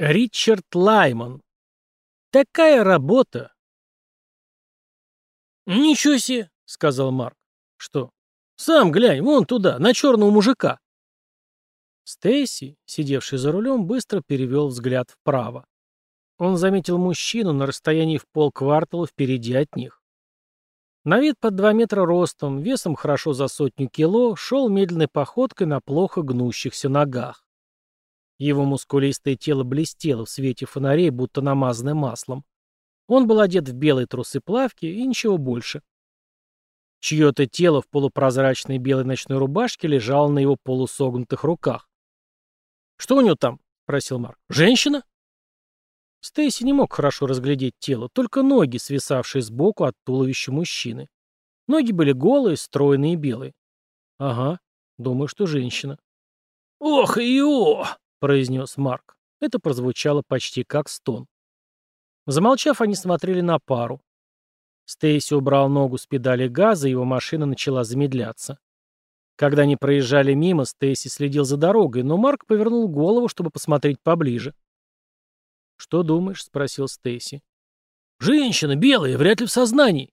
Ричард Лайман. Такая работа. «Ничего себе!» — сказал Марк. «Что?» «Сам глянь, вон туда, на черного мужика!» Стейси, сидевший за рулем, быстро перевел взгляд вправо. Он заметил мужчину на расстоянии в полквартала впереди от них. На вид под два метра ростом, весом хорошо за сотню кило, шел медленной походкой на плохо гнущихся ногах. Его мускулистое тело блестело в свете фонарей, будто намазанное маслом. Он был одет в белые трусы-плавки и ничего больше. Чье-то тело в полупрозрачной белой ночной рубашке лежало на его полусогнутых руках. «Что у него там?» — спросил Марк. «Женщина?» Стейси не мог хорошо разглядеть тело, только ноги, свисавшие сбоку от туловища мужчины. Ноги были голые, стройные и белые. «Ага, думаю, что женщина». «Ох и о!» — произнес Марк. Это прозвучало почти как стон. Замолчав, они смотрели на пару. Стейси убрал ногу с педали газа, и его машина начала замедляться. Когда они проезжали мимо, Стейси следил за дорогой, но Марк повернул голову, чтобы посмотреть поближе. «Что думаешь?» — спросил Стейси. «Женщина, белая, вряд ли в сознании».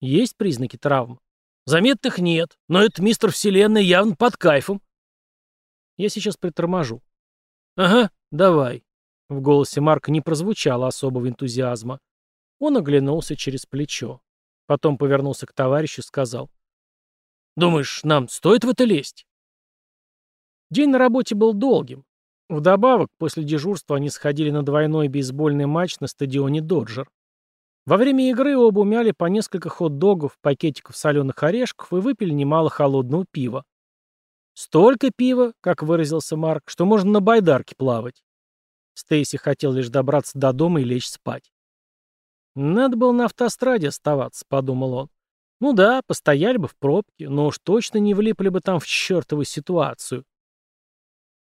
«Есть признаки травм?» «Заметных нет, но этот мистер Вселенная явно под кайфом». «Я сейчас приторможу». «Ага, давай». В голосе Марка не прозвучало особого энтузиазма. Он оглянулся через плечо. Потом повернулся к товарищу и сказал. «Думаешь, нам стоит в это лезть?» День на работе был долгим. Вдобавок, после дежурства они сходили на двойной бейсбольный матч на стадионе «Доджер». Во время игры оба умяли по несколько хот-догов, пакетиков соленых орешков и выпили немало холодного пива. Столько пива, как выразился Марк, что можно на байдарке плавать. Стейси хотел лишь добраться до дома и лечь спать. «Надо было на автостраде оставаться», — подумал он. «Ну да, постояли бы в пробке, но уж точно не влипли бы там в чертову ситуацию».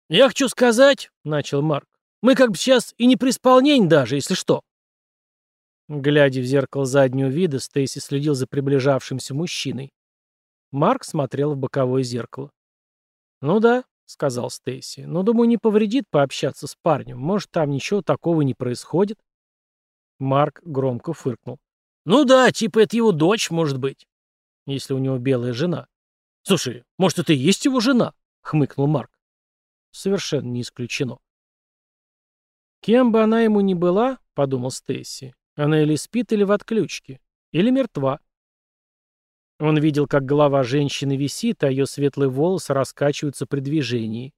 «Я хочу сказать», — начал Марк, — «мы как бы сейчас и не при исполнении даже, если что». Глядя в зеркало заднего вида, Стейси следил за приближавшимся мужчиной. Марк смотрел в боковое зеркало. «Ну да», — сказал Стейси, — «но, думаю, не повредит пообщаться с парнем. Может, там ничего такого не происходит?» Марк громко фыркнул. «Ну да, типа это его дочь, может быть, если у него белая жена». «Слушай, может, это и есть его жена?» — хмыкнул Марк. «Совершенно не исключено». «Кем бы она ему ни была, — подумал Стейси, — она или спит, или в отключке, или мертва. Он видел, как голова женщины висит, а ее светлые волосы раскачиваются при движении.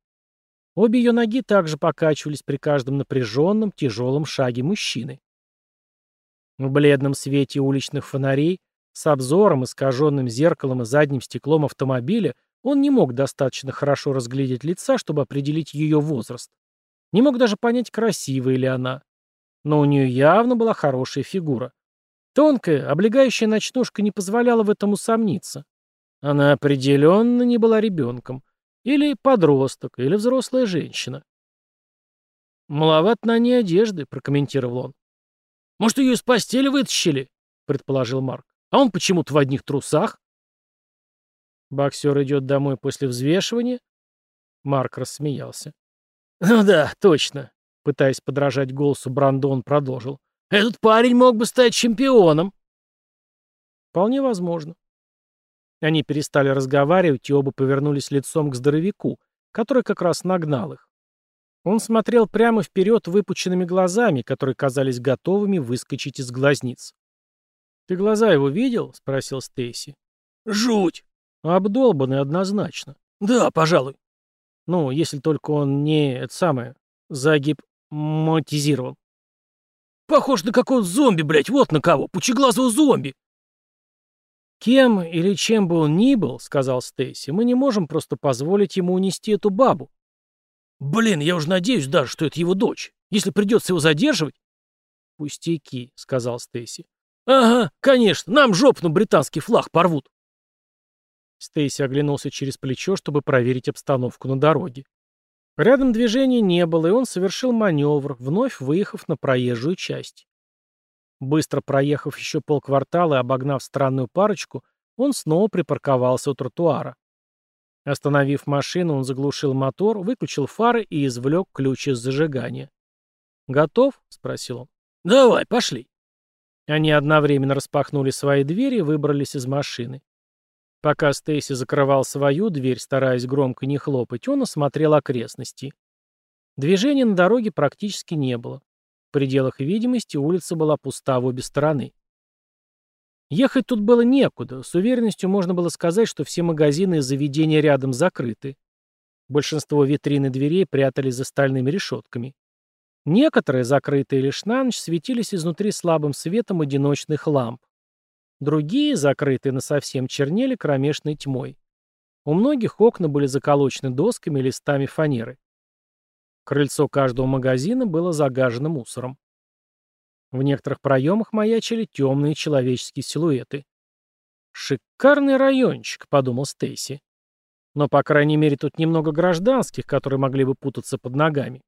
Обе ее ноги также покачивались при каждом напряженном, тяжелом шаге мужчины. В бледном свете уличных фонарей, с обзором, искаженным зеркалом и задним стеклом автомобиля, он не мог достаточно хорошо разглядеть лица, чтобы определить ее возраст. Не мог даже понять, красивая ли она. Но у нее явно была хорошая фигура. Тонкая, облегающая ночнушка не позволяла в этом усомниться. Она определенно не была ребенком. Или подросток, или взрослая женщина. «Маловат на ней одежды», — прокомментировал он. «Может, ее из постели вытащили?» — предположил Марк. «А он почему-то в одних трусах?» «Боксер идет домой после взвешивания?» Марк рассмеялся. «Ну да, точно», — пытаясь подражать голосу, Брандон продолжил. Этот парень мог бы стать чемпионом. Вполне возможно. Они перестали разговаривать и оба повернулись лицом к здоровяку, который как раз нагнал их. Он смотрел прямо вперед выпученными глазами, которые казались готовыми выскочить из глазниц. «Ты глаза его видел?» — спросил Стейси. «Жуть!» «Обдолбанный однозначно». «Да, пожалуй». «Ну, если только он не, это самое, загипмотизирован». Похож на какого зомби, блядь, вот на кого, пучеглазого зомби. «Кем или чем бы он ни был, — сказал Стейси, — мы не можем просто позволить ему унести эту бабу». «Блин, я уже надеюсь даже, что это его дочь. Если придется его задерживать...» «Пустяки», — сказал Стейси. «Ага, конечно, нам жопну британский флаг порвут». Стейси оглянулся через плечо, чтобы проверить обстановку на дороге. Рядом движения не было, и он совершил маневр, вновь выехав на проезжую часть. Быстро проехав еще полквартала и обогнав странную парочку, он снова припарковался у тротуара. Остановив машину, он заглушил мотор, выключил фары и извлек ключ из зажигания. «Готов?» — спросил он. «Давай, пошли». Они одновременно распахнули свои двери и выбрались из машины. Пока Стейси закрывал свою дверь, стараясь громко не хлопать, он осмотрел окрестности. Движения на дороге практически не было. В пределах видимости улица была пуста в обе стороны. Ехать тут было некуда, с уверенностью можно было сказать, что все магазины и заведения рядом закрыты. Большинство витрин и дверей прятались за стальными решетками. Некоторые, закрытые лишь на ночь, светились изнутри слабым светом одиночных ламп. Другие, закрытые насовсем, чернели кромешной тьмой. У многих окна были заколочены досками и листами фанеры. Крыльцо каждого магазина было загажено мусором. В некоторых проемах маячили темные человеческие силуэты. «Шикарный райончик», — подумал Стейси. «Но, по крайней мере, тут немного гражданских, которые могли бы путаться под ногами».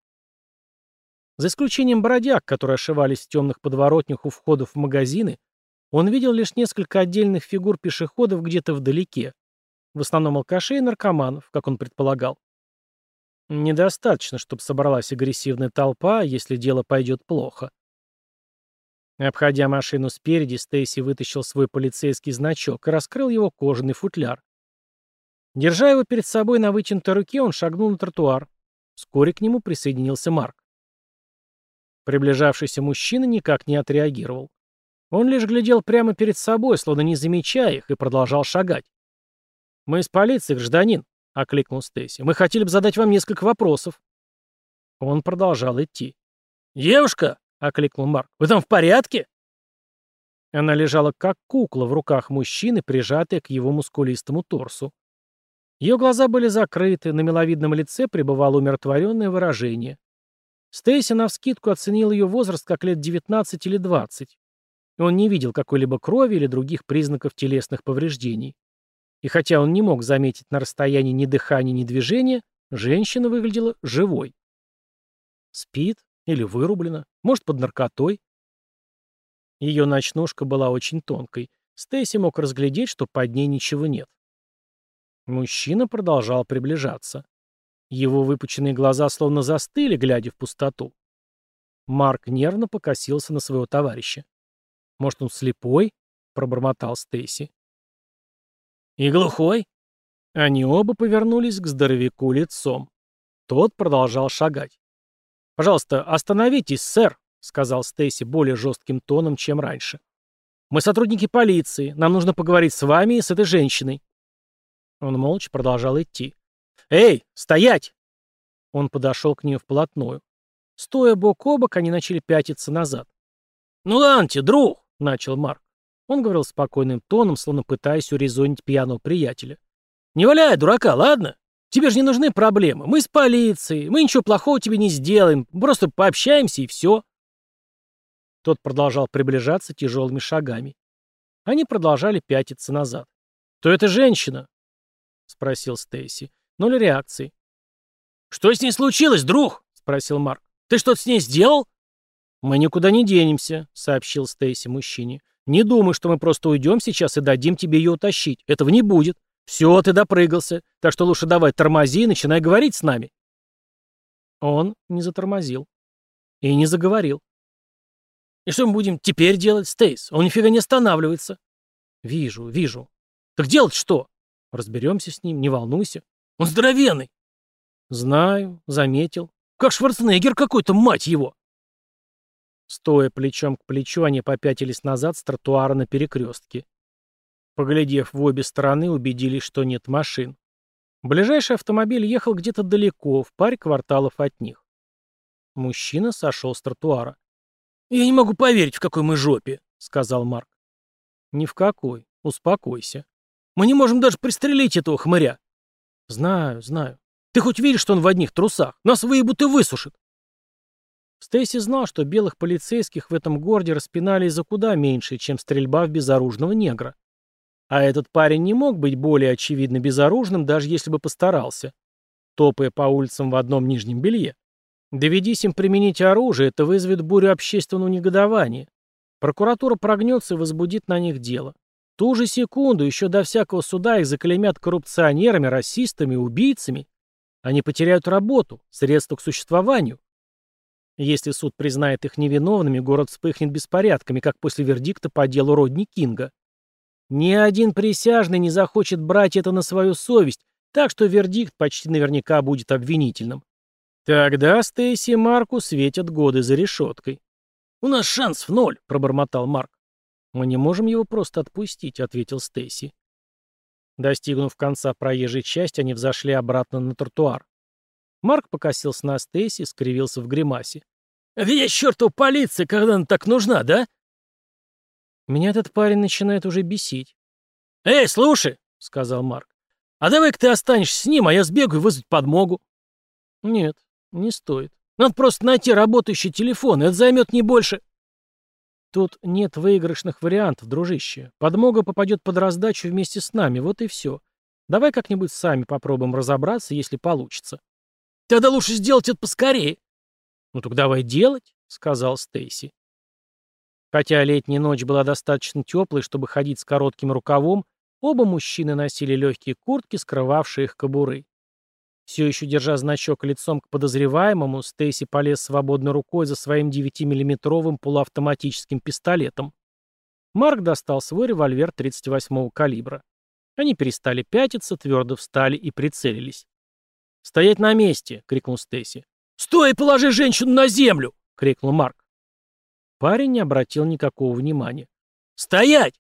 За исключением бродяг, которые ошивались в темных подворотнях у входов в магазины, он видел лишь несколько отдельных фигур пешеходов где-то вдалеке, в основном алкашей и наркоманов, как он предполагал. Недостаточно, чтобы собралась агрессивная толпа, если дело пойдет плохо. Обходя машину спереди, Стейси вытащил свой полицейский значок и раскрыл его кожаный футляр. Держа его перед собой на вытянутой руке, он шагнул на тротуар. Вскоре к нему присоединился Марк. Приближавшийся мужчина никак не отреагировал. Он лишь глядел прямо перед собой, словно не замечая их, и продолжал шагать. «Мы из полиции, гражданин», — окликнул Стейси. «Мы хотели бы задать вам несколько вопросов». Он продолжал идти. «Девушка!» — окликнул Марк. «Вы там в порядке?» Она лежала как кукла в руках мужчины, прижатая к его мускулистому торсу. Ее глаза были закрыты, на миловидном лице пребывало умиротворенное выражение. Стейси навскидку оценил ее возраст как лет 19 или 20. Он не видел какой-либо крови или других признаков телесных повреждений. И хотя он не мог заметить на расстоянии ни дыхания, ни движения, женщина выглядела живой. Спит или вырублена, может, под наркотой. Ее ночнушка была очень тонкой. Стейси мог разглядеть, что под ней ничего нет. Мужчина продолжал приближаться. Его выпученные глаза словно застыли, глядя в пустоту. Марк нервно покосился на своего товарища. Может, он слепой?» — пробормотал Стейси. «И глухой?» Они оба повернулись к здоровяку лицом. Тот продолжал шагать. «Пожалуйста, остановитесь, сэр», — сказал Стейси более жестким тоном, чем раньше. «Мы сотрудники полиции. Нам нужно поговорить с вами и с этой женщиной». Он молча продолжал идти. «Эй, стоять!» Он подошел к ней вплотную. Стоя бок о бок, они начали пятиться назад. «Ну ладно друг!» — начал Марк. Он говорил спокойным тоном, словно пытаясь урезонить пьяного приятеля. «Не валяй, дурака, ладно? Тебе же не нужны проблемы. Мы с полицией, мы ничего плохого тебе не сделаем, просто пообщаемся и все». Тот продолжал приближаться тяжелыми шагами. Они продолжали пятиться назад. «Кто эта женщина?» — спросил Стейси. Ноль реакции. «Что с ней случилось, друг?» — спросил Марк. «Ты что-то с ней сделал?» «Мы никуда не денемся», — сообщил Стейси мужчине. «Не думай, что мы просто уйдем сейчас и дадим тебе ее утащить. Этого не будет. Все, ты допрыгался. Так что лучше давай тормози и начинай говорить с нами». Он не затормозил. И не заговорил. «И что мы будем теперь делать, Стейс? Он нифига не останавливается». «Вижу, вижу. Так делать что?» «Разберемся с ним, не волнуйся». «Он здоровенный». «Знаю, заметил. Как Шварценеггер какой-то, мать его!» Стоя плечом к плечу, они попятились назад с тротуара на перекрестке. Поглядев в обе стороны, убедились, что нет машин. Ближайший автомобиль ехал где-то далеко, в паре кварталов от них. Мужчина сошел с тротуара. «Я не могу поверить, в какой мы жопе», — сказал Марк. «Ни в какой. Успокойся. Мы не можем даже пристрелить этого хмыря». «Знаю, знаю. Ты хоть видишь, что он в одних трусах? Нас выебут и высушат». Стейси знал, что белых полицейских в этом городе распинали за куда меньше, чем стрельба в безоружного негра. А этот парень не мог быть более очевидно безоружным, даже если бы постарался, топая по улицам в одном нижнем белье. Доведись им применить оружие, это вызовет бурю общественного негодования. Прокуратура прогнется и возбудит на них дело. Ту же секунду, еще до всякого суда их заклеймят коррупционерами, расистами, убийцами. Они потеряют работу, средства к существованию. Если суд признает их невиновными, город вспыхнет беспорядками, как после вердикта по делу Родни Кинга. Ни один присяжный не захочет брать это на свою совесть, так что вердикт почти наверняка будет обвинительным. Тогда Стейси и Марку светят годы за решеткой. «У нас шанс в ноль», — пробормотал Марк. «Мы не можем его просто отпустить», — ответил Стейси. Достигнув конца проезжей части, они взошли обратно на тротуар. Марк покосился на Стейси, скривился в гримасе. «Где чертова полиция, когда она так нужна, да?» Меня этот парень начинает уже бесить. «Эй, слушай!» — сказал Марк. «А давай-ка ты останешься с ним, а я сбегаю вызвать подмогу». «Нет, не стоит. Надо просто найти работающий телефон, это займет не больше...» «Тут нет выигрышных вариантов, дружище. Подмога попадет под раздачу вместе с нами, вот и все. Давай как-нибудь сами попробуем разобраться, если получится». «Тогда лучше сделать это поскорее». «Ну так давай делать», — сказал Стейси. Хотя летняя ночь была достаточно теплой, чтобы ходить с коротким рукавом, оба мужчины носили легкие куртки, скрывавшие их кобуры. Все еще держа значок лицом к подозреваемому, Стейси полез свободной рукой за своим 9-миллиметровым полуавтоматическим пистолетом. Марк достал свой револьвер 38-го калибра. Они перестали пятиться, твердо встали и прицелились. «Стоять на месте!» — крикнул Стейси. «Стой и положи женщину на землю!» — крикнул Марк. Парень не обратил никакого внимания. «Стоять!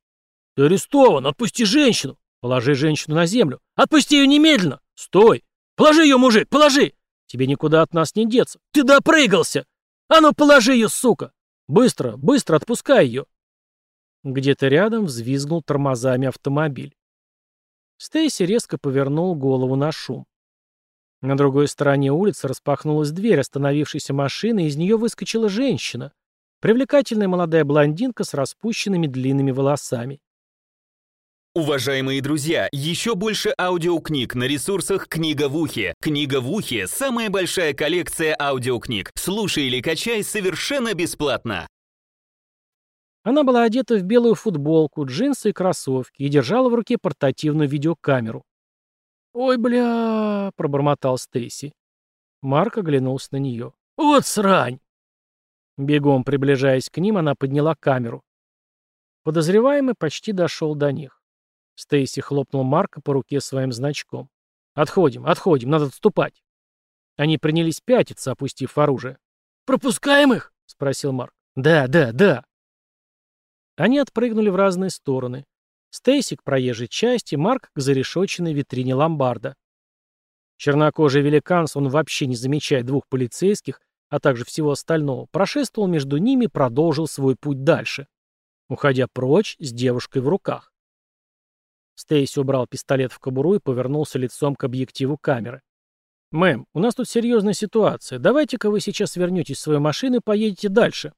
Ты арестован! Отпусти женщину! Положи женщину на землю! Отпусти ее немедленно! Стой! Положи ее, мужик, положи! Тебе никуда от нас не деться! Ты допрыгался! А ну, положи ее, сука! Быстро, быстро отпускай ее!» Где-то рядом взвизгнул тормозами автомобиль. Стейси резко повернул голову на шум. На другой стороне улицы распахнулась дверь остановившейся машины, и из нее выскочила женщина. Привлекательная молодая блондинка с распущенными длинными волосами. Уважаемые друзья, еще больше аудиокниг на ресурсах «Книга в ухе». «Книга в ухе» — самая большая коллекция аудиокниг. Слушай или качай совершенно бесплатно. Она была одета в белую футболку, джинсы и кроссовки и держала в руке портативную видеокамеру. «Ой, бля!» — пробормотал Стейси. Марк оглянулся на нее. «Вот срань!» Бегом приближаясь к ним, она подняла камеру. Подозреваемый почти дошел до них. Стейси хлопнул Марка по руке своим значком. «Отходим, отходим, надо отступать». Они принялись пятиться, опустив оружие. «Пропускаем их?» — спросил Марк. «Да, да, да». Они отпрыгнули в разные стороны. Стейси к проезжей части, Марк к зарешоченной витрине ломбарда. Чернокожий великан, он вообще не замечает двух полицейских, а также всего остального, прошествовал между ними и продолжил свой путь дальше, уходя прочь с девушкой в руках. Стейси убрал пистолет в кобуру и повернулся лицом к объективу камеры. «Мэм, у нас тут серьезная ситуация. Давайте-ка вы сейчас вернетесь в свою машину и поедете дальше».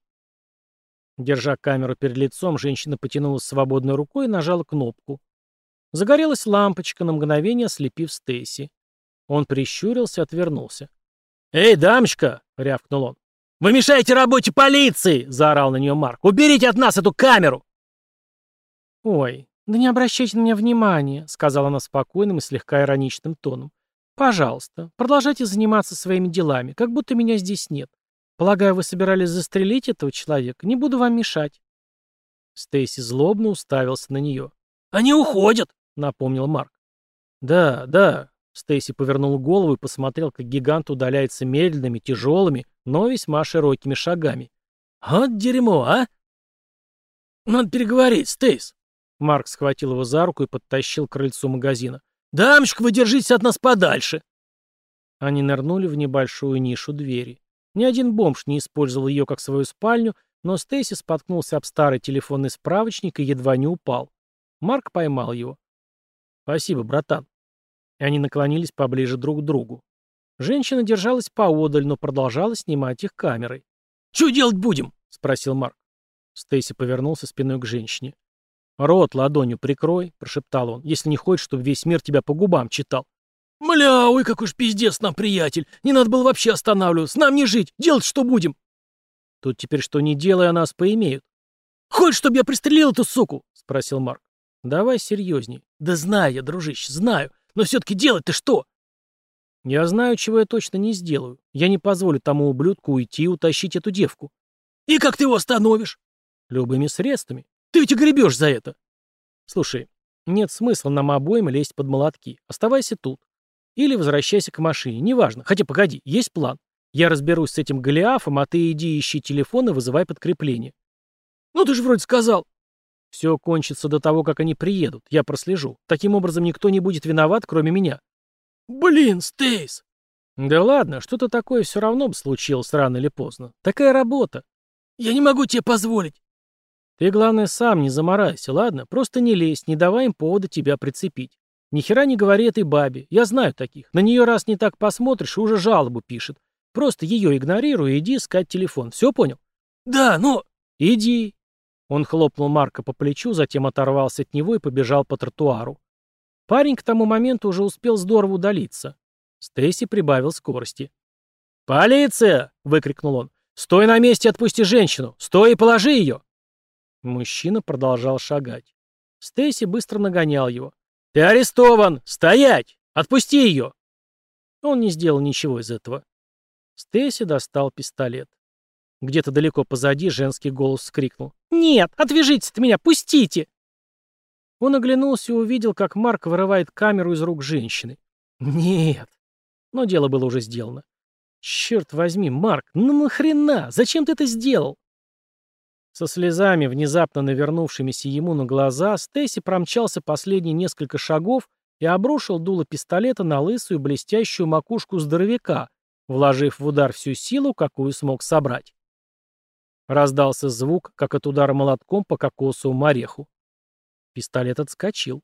Держа камеру перед лицом, женщина потянулась свободной рукой и нажала кнопку. Загорелась лампочка, на мгновение ослепив Стейси. Он прищурился, отвернулся. «Эй, дамочка!» — рявкнул он. «Вы мешаете работе полиции!» — заорал на нее Марк. «Уберите от нас эту камеру!» «Ой, да не обращайте на меня внимания», — сказала она спокойным и слегка ироничным тоном. «Пожалуйста, продолжайте заниматься своими делами, как будто меня здесь нет. Полагаю, вы собирались застрелить этого человека. Не буду вам мешать». Стейси злобно уставился на нее. «Они уходят!» — напомнил Марк. «Да, да, Стейси повернул голову и посмотрел, как гигант удаляется медленными, тяжелыми, но весьма широкими шагами. «Вот дерьмо, а!» «Надо переговорить, Стейс!» Марк схватил его за руку и подтащил к крыльцу магазина. «Дамочка, вы держитесь от нас подальше!» Они нырнули в небольшую нишу двери. Ни один бомж не использовал ее как свою спальню, но Стейси споткнулся об старый телефонный справочник и едва не упал. Марк поймал его. «Спасибо, братан», и они наклонились поближе друг к другу. Женщина держалась поодаль, но продолжала снимать их камерой. «Что делать будем?» — спросил Марк. Стейси повернулся спиной к женщине. «Рот ладонью прикрой», — прошептал он, — «если не хочешь, чтобы весь мир тебя по губам читал». «Мля, ой, какой ж пиздец нам, приятель! Не надо было вообще останавливаться, нам не жить, делать что будем?» «Тут теперь что не делая, нас поимеют». «Хочешь, чтобы я пристрелил эту суку?» — спросил Марк. «Давай серьезней». «Да знаю я, дружище, знаю. Но все-таки делать-то что?» Я знаю, чего я точно не сделаю. Я не позволю тому ублюдку уйти и утащить эту девку. И как ты его остановишь? Любыми средствами. Ты ведь гребешь за это. Слушай, нет смысла нам обоим лезть под молотки. Оставайся тут. Или возвращайся к машине, неважно. Хотя погоди, есть план. Я разберусь с этим Голиафом, а ты иди ищи телефон и вызывай подкрепление. Ну ты же вроде сказал. Все кончится до того, как они приедут. Я прослежу. Таким образом, никто не будет виноват, кроме меня. Блин, Стейс! Да ладно, что-то такое все равно бы случилось рано или поздно. Такая работа. Я не могу тебе позволить. Ты, главное, сам не заморайся, ладно? Просто не лезь, не давай им повода тебя прицепить. Ни хера не говори этой бабе. Я знаю таких. На нее раз не так посмотришь, и уже жалобу пишет. Просто ее игнорируй и иди искать телефон. Все понял? Да, но... Иди. Он хлопнул Марка по плечу, затем оторвался от него и побежал по тротуару. Парень к тому моменту уже успел здорово удалиться. Стейси прибавил скорости. «Полиция!» — выкрикнул он. «Стой на месте, отпусти женщину! Стой и положи ее!» Мужчина продолжал шагать. Стейси быстро нагонял его. «Ты арестован! Стоять! Отпусти ее!» Он не сделал ничего из этого. Стейси достал пистолет. Где-то далеко позади женский голос скрикнул. «Нет! Отвяжитесь от меня! Пустите!» Он оглянулся и увидел, как Марк вырывает камеру из рук женщины. «Нет!» Но дело было уже сделано. «Черт возьми, Марк, ну нахрена? Зачем ты это сделал?» Со слезами, внезапно навернувшимися ему на глаза, Стейси промчался последние несколько шагов и обрушил дуло пистолета на лысую блестящую макушку здоровяка, вложив в удар всю силу, какую смог собрать. Раздался звук, как от удара молотком по кокосовому ореху. Пистолет отскочил.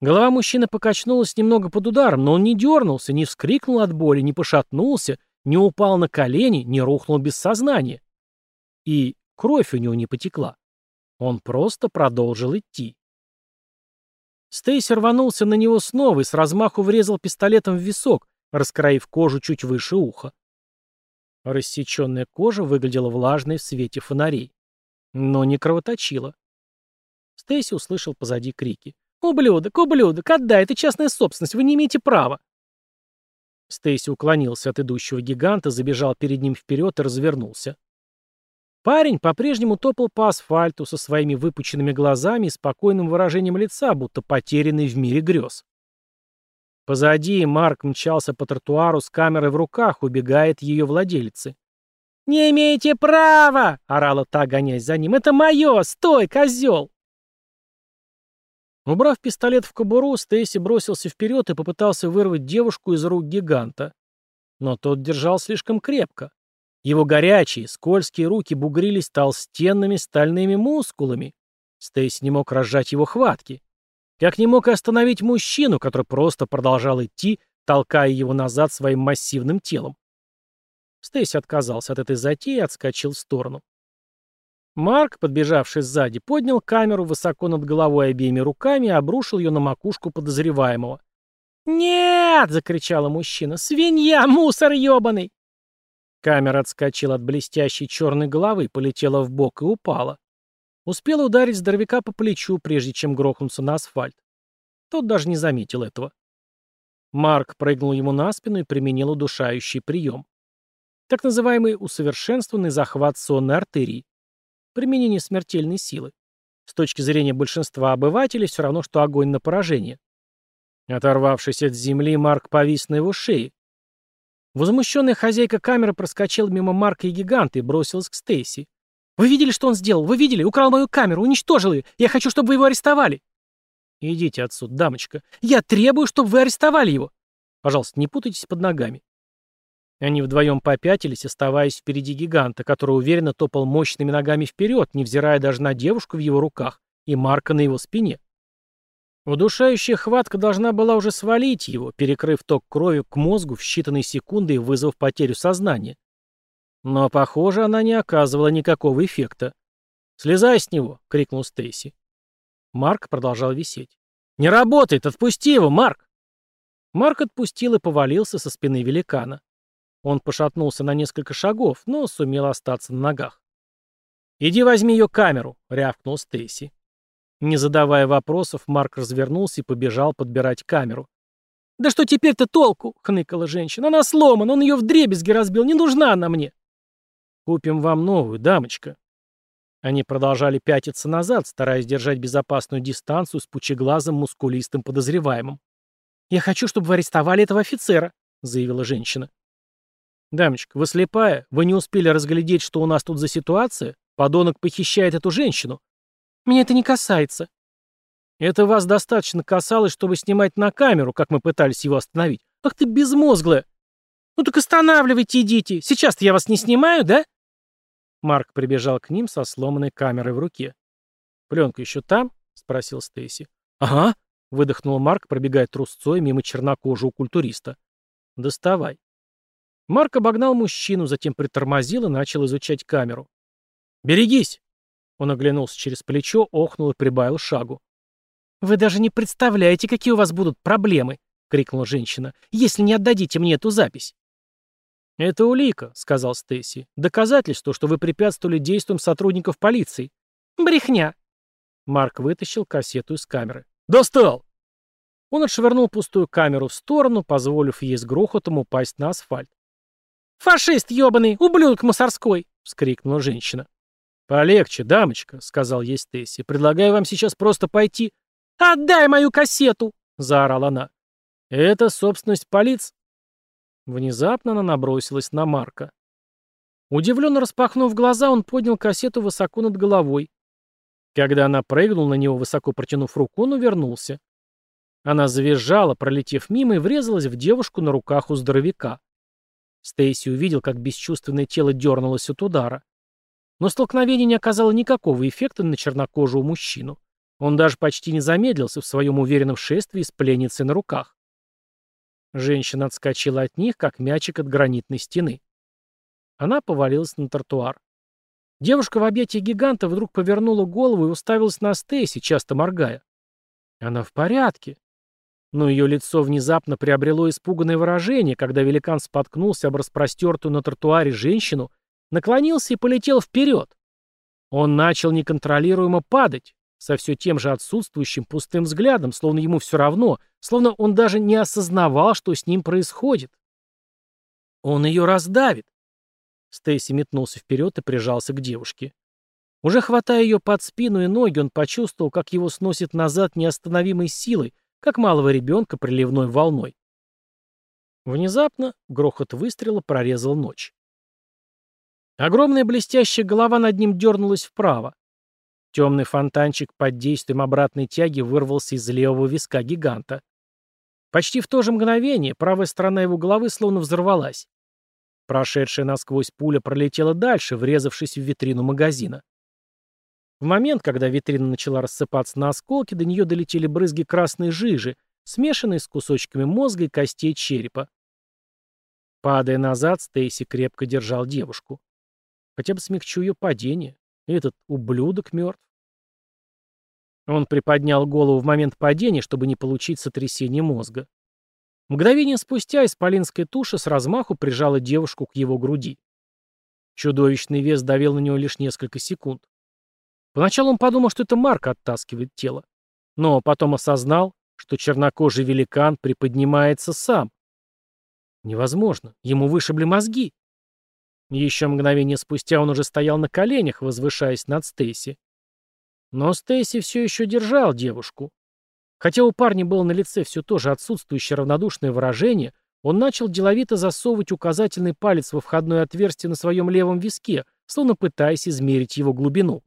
Голова мужчины покачнулась немного под ударом, но он не дернулся, не вскрикнул от боли, не пошатнулся, не упал на колени, не рухнул без сознания. И Кровь у него не потекла. Он просто продолжил идти. Стейси рванулся на него снова и с размаху врезал пистолетом в висок, раскроив кожу чуть выше уха. Рассеченная кожа выглядела влажной в свете фонарей, но не кровоточила. Стейси услышал позади крики. «Ублюдок, ублюдок, отдай, это частная собственность, вы не имеете права!» Стейси уклонился от идущего гиганта, забежал перед ним вперед и развернулся. Парень по-прежнему топал по асфальту со своими выпученными глазами и спокойным выражением лица, будто потерянный в мире грез. Позади Марк мчался по тротуару с камерой в руках, убегает ее владельцы. «Не имеете права!» — орала та, гонясь за ним. «Это мое! Стой, козел!» Убрав пистолет в кобуру, Стейси бросился вперед и попытался вырвать девушку из рук гиганта. Но тот держал слишком крепко. Его горячие, скользкие руки бугрились толстенными стальными мускулами. Стейси не мог разжать его хватки. Как не мог и остановить мужчину, который просто продолжал идти, толкая его назад своим массивным телом. Стейси отказался от этой затеи и отскочил в сторону. Марк, подбежавший сзади, поднял камеру высоко над головой обеими руками и обрушил ее на макушку подозреваемого. «Нет!» — закричала мужчина. «Свинья, мусор ебаный!» Камера отскочила от блестящей черной головы, полетела в бок и упала. Успела ударить здоровяка по плечу, прежде чем грохнуться на асфальт. Тот даже не заметил этого. Марк прыгнул ему на спину и применил удушающий прием. Так называемый усовершенствованный захват сонной артерии. Применение смертельной силы. С точки зрения большинства обывателей все равно, что огонь на поражение. Оторвавшись от земли, Марк повис на его шее. Возмущенная хозяйка камеры проскочила мимо Марка и гиганта и бросилась к Стейси. «Вы видели, что он сделал? Вы видели? Украл мою камеру, уничтожил ее. Я хочу, чтобы вы его арестовали». «Идите отсюда, дамочка. Я требую, чтобы вы арестовали его. Пожалуйста, не путайтесь под ногами». Они вдвоем попятились, оставаясь впереди гиганта, который уверенно топал мощными ногами вперед, невзирая даже на девушку в его руках и Марка на его спине. Удушающая хватка должна была уже свалить его, перекрыв ток крови к мозгу в считанные секунды и вызвав потерю сознания. Но, похоже, она не оказывала никакого эффекта. «Слезай с него!» — крикнул Стейси. Марк продолжал висеть. «Не работает! Отпусти его, Марк!» Марк отпустил и повалился со спины великана. Он пошатнулся на несколько шагов, но сумел остаться на ногах. «Иди возьми ее камеру!» — рявкнул Стейси. Не задавая вопросов, Марк развернулся и побежал подбирать камеру. «Да что теперь-то толку?» — хныкала женщина. «Она сломана, он ее вдребезги разбил, не нужна она мне». «Купим вам новую, дамочка». Они продолжали пятиться назад, стараясь держать безопасную дистанцию с пучеглазым мускулистым подозреваемым. «Я хочу, чтобы вы арестовали этого офицера», — заявила женщина. «Дамочка, вы слепая? Вы не успели разглядеть, что у нас тут за ситуация? Подонок похищает эту женщину». «Меня это не касается», это вас достаточно касалось, чтобы снимать на камеру, как мы пытались его остановить. Ах ты безмозглая! Ну так останавливайте, идите. Сейчас-то я вас не снимаю, да? Марк прибежал к ним со сломанной камерой в руке. «Пленка еще там?» — спросил Стейси. «Ага», — выдохнул Марк, пробегая трусцой мимо чернокожего культуриста. «Доставай». Марк обогнал мужчину, затем притормозил и начал изучать камеру. «Берегись!» Он оглянулся через плечо, охнул и прибавил шагу. «Вы даже не представляете, какие у вас будут проблемы!» — крикнула женщина. «Если не отдадите мне эту запись!» «Это улика», — сказал Стейси. «Доказательство, что вы препятствовали действиям сотрудников полиции». «Брехня!» Марк вытащил кассету из камеры. «Достал!» Он отшвырнул пустую камеру в сторону, позволив ей с грохотом упасть на асфальт. «Фашист ебаный! Ублюдок мусорской!» — вскрикнула женщина. «Полегче, дамочка», — сказал ей Стейси. «Предлагаю вам сейчас просто пойти...» «Отдай мою кассету!» — заорала она. «Это собственность полиции». Внезапно она набросилась на Марка. Удивленно распахнув глаза, он поднял кассету высоко над головой. Когда она прыгнула на него, высоко протянув руку, он увернулся. Она завизжала, пролетев мимо, и врезалась в девушку на руках у здоровяка. Стейси увидел, как бесчувственное тело дернулось от удара. Но столкновение не оказало никакого эффекта на чернокожего мужчину. Он даже почти не замедлился в своем уверенном шествии с пленницей на руках. Женщина отскочила от них, как мячик от гранитной стены. Она повалилась на тротуар. Девушка в объятии гиганта вдруг повернула голову и уставилась на Стейси, часто моргая. Она в порядке. Но ее лицо внезапно приобрело испуганное выражение, когда великан споткнулся об распростертую на тротуаре женщину, наклонился и полетел вперед. Он начал неконтролируемо падать, со все тем же отсутствующим пустым взглядом, словно ему все равно, словно он даже не осознавал, что с ним происходит. Он ее раздавит. Стейси метнулся вперед и прижался к девушке. Уже хватая ее под спину и ноги, он почувствовал, как его сносит назад неостановимой силой, как малого ребенка приливной волной. Внезапно грохот выстрела прорезал ночь. Огромная блестящая голова над ним дернулась вправо. Темный фонтанчик под действием обратной тяги вырвался из левого виска гиганта. Почти в то же мгновение правая сторона его головы словно взорвалась. Прошедшая насквозь пуля пролетела дальше, врезавшись в витрину магазина. В момент, когда витрина начала рассыпаться на осколки, до нее долетели брызги красной жижи, смешанные с кусочками мозга и костей черепа. Падая назад, Стейси крепко держал девушку. Хотя бы смягчу ее падение. Этот ублюдок мертв. Он приподнял голову в момент падения, чтобы не получить сотрясение мозга. Мгновение спустя исполинская туша с размаху прижала девушку к его груди. Чудовищный вес давил на него лишь несколько секунд. Поначалу он подумал, что это Марк оттаскивает тело. Но потом осознал, что чернокожий великан приподнимается сам. Невозможно. Ему вышибли мозги. Еще мгновение спустя он уже стоял на коленях, возвышаясь над Стейси. Но Стейси все еще держал девушку. Хотя у парня было на лице все то же отсутствующее равнодушное выражение, он начал деловито засовывать указательный палец во входное отверстие на своем левом виске, словно пытаясь измерить его глубину.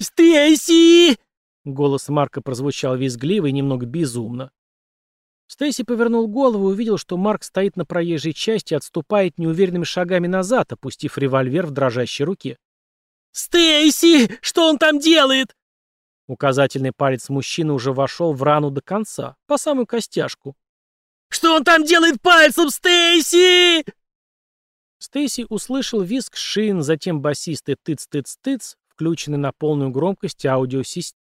«Стейси!» Голос Марка прозвучал визгливо и немного безумно. Стейси повернул голову и увидел, что Марк стоит на проезжей части и отступает неуверенными шагами назад, опустив револьвер в дрожащей руке. «Стейси! Что он там делает?» Указательный палец мужчины уже вошел в рану до конца, по самую костяшку. «Что он там делает пальцем, Стейси?» Стейси услышал визг шин, затем басистый тыц-тыц-тыц, включенный на полную громкость аудиосистемы.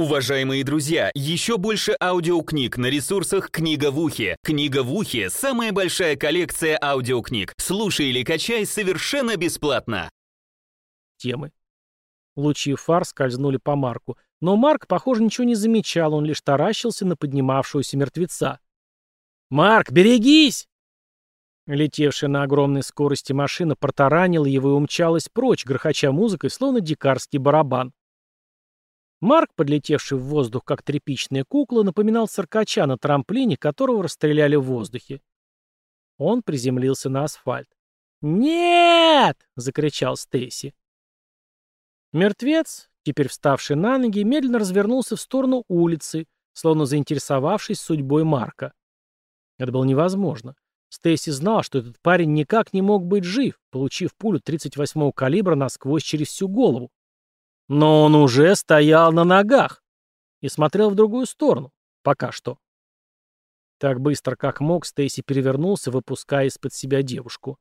Уважаемые друзья, еще больше аудиокниг на ресурсах «Книга в ухе». «Книга в ухе» — самая большая коллекция аудиокниг. Слушай или качай совершенно бесплатно. Темы. Лучи фар скользнули по Марку. Но Марк, похоже, ничего не замечал, он лишь таращился на поднимавшегося мертвеца. «Марк, берегись!» Летевшая на огромной скорости машина протаранила его и умчалась прочь, грохоча музыкой, словно дикарский барабан. Марк, подлетевший в воздух как тряпичная кукла, напоминал циркача на трамплине, которого расстреляли в воздухе. Он приземлился на асфальт. «Нет!» — закричал Стейси. Мертвец, теперь вставший на ноги, медленно развернулся в сторону улицы, словно заинтересовавшись судьбой Марка. Это было невозможно. Стейси знал, что этот парень никак не мог быть жив, получив пулю 38-го калибра насквозь через всю голову. Но он уже стоял на ногах и смотрел в другую сторону. Пока что. Так быстро, как мог, Стейси перевернулся, выпуская из-под себя девушку.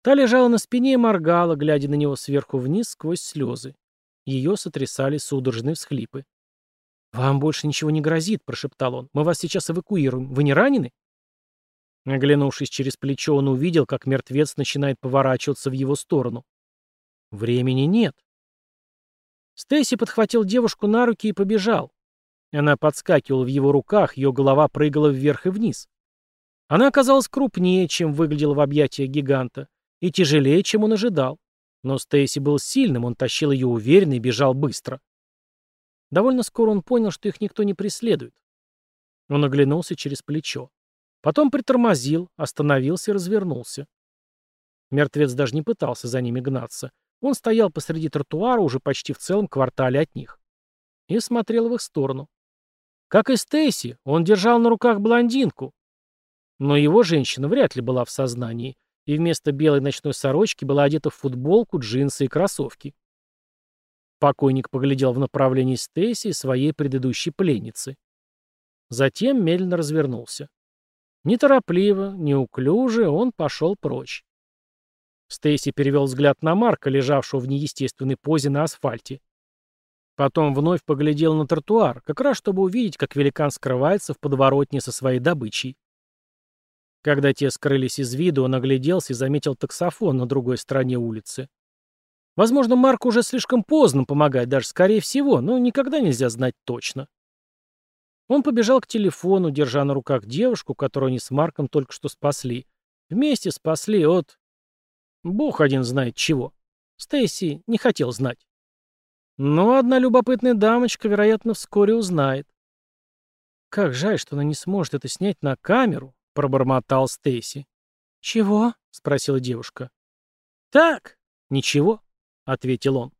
Та лежала на спине и моргала, глядя на него сверху вниз сквозь слезы. Ее сотрясали судорожные всхлипы. «Вам больше ничего не грозит», — прошептал он. «Мы вас сейчас эвакуируем. Вы не ранены?» Оглянувшись через плечо, он увидел, как мертвец начинает поворачиваться в его сторону. Времени нет. Стейси подхватил девушку на руки и побежал. Она подскакивала в его руках, ее голова прыгала вверх и вниз. Она оказалась крупнее, чем выглядела в объятиях гиганта, и тяжелее, чем он ожидал. Но Стейси был сильным, он тащил ее уверенно и бежал быстро. Довольно скоро он понял, что их никто не преследует. Он оглянулся через плечо. Потом притормозил, остановился и развернулся. Мертвец даже не пытался за ними гнаться. Он стоял посреди тротуара уже почти в целом квартале от них. И смотрел в их сторону. Как и Стейси, он держал на руках блондинку. Но его женщина вряд ли была в сознании, и вместо белой ночной сорочки была одета в футболку, джинсы и кроссовки. Покойник поглядел в направлении Стейси и своей предыдущей пленницы. Затем медленно развернулся. Неторопливо, неуклюже он пошел прочь. Стейси перевел взгляд на Марка, лежавшего в неестественной позе на асфальте. Потом вновь поглядел на тротуар, как раз чтобы увидеть, как великан скрывается в подворотне со своей добычей. Когда те скрылись из виду, он огляделся и заметил таксофон на другой стороне улицы. Возможно, Марку уже слишком поздно помогать, даже скорее всего, но никогда нельзя знать точно. Он побежал к телефону, держа на руках девушку, которую они с Марком только что спасли. Вместе спасли от... Бог один знает чего. Стейси не хотел знать. Но одна любопытная дамочка, вероятно, вскоре узнает. «Как жаль, что она не сможет это снять на камеру», — пробормотал Стейси. «Чего?» — спросила девушка. «Так, ничего», — ответил он.